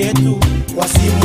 yetu wasimu